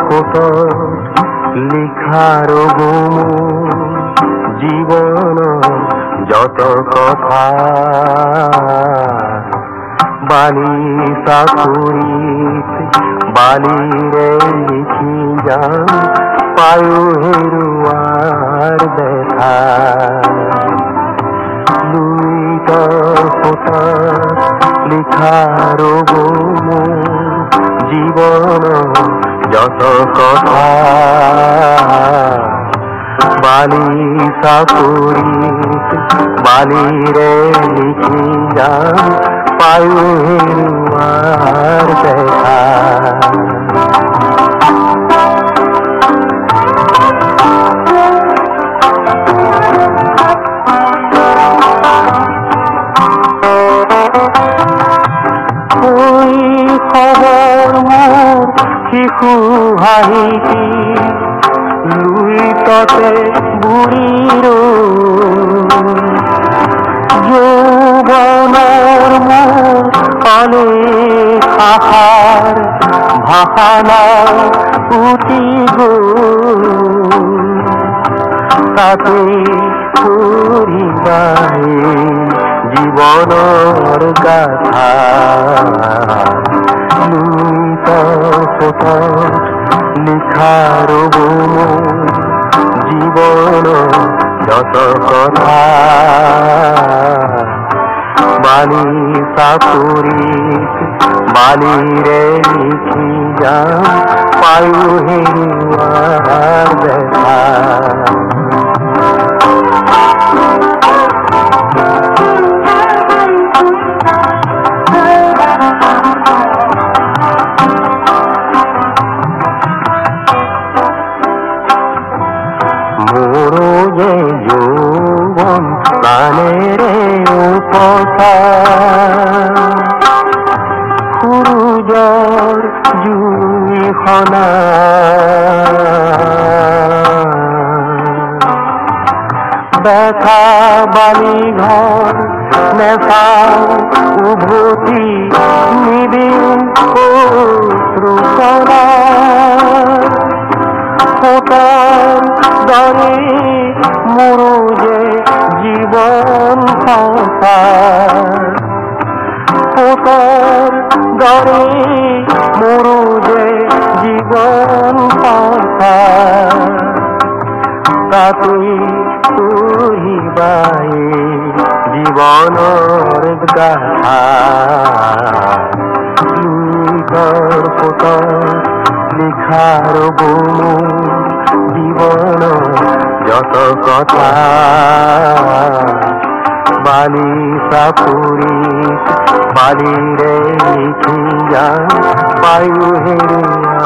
Photo লিখার গুম জীবন যত কথা বালি সাকুরিত বালিরে লিখি যান পায়ু হেরুয়ার দেখা লিখার গুম জীবন যত কথা বালি সাপুরি বালিরে লিখি যা পায়ু আর দেখা শিশু হাঁহিটি লুই ততে বুঢ়ীৰ যৌৱনৰ মোৰ অনেক আশাৰ ভাষানা উঠি গ'ল। তাতে ফুৰিবাই জীৱনৰ গাথা। যত কথা। বালি সাপুরিত বালি রে লিখি যাম পায়ু হেৰুৱাৰ দেখা সনা দেখা বালি ঘৰ নেচাও উভতি নিদিম অশ্ৰুকণা ফোটার দরে জীবন সংসার। ফোটার দরে তাতে তুহিবাই জীবনের গাথা। লুইকৰ ফোটত লিখার গুণ জীবন যত কথা। বালি সাপুরি বালিরে লিখি যা পায়ু হেরিয়ার দেখা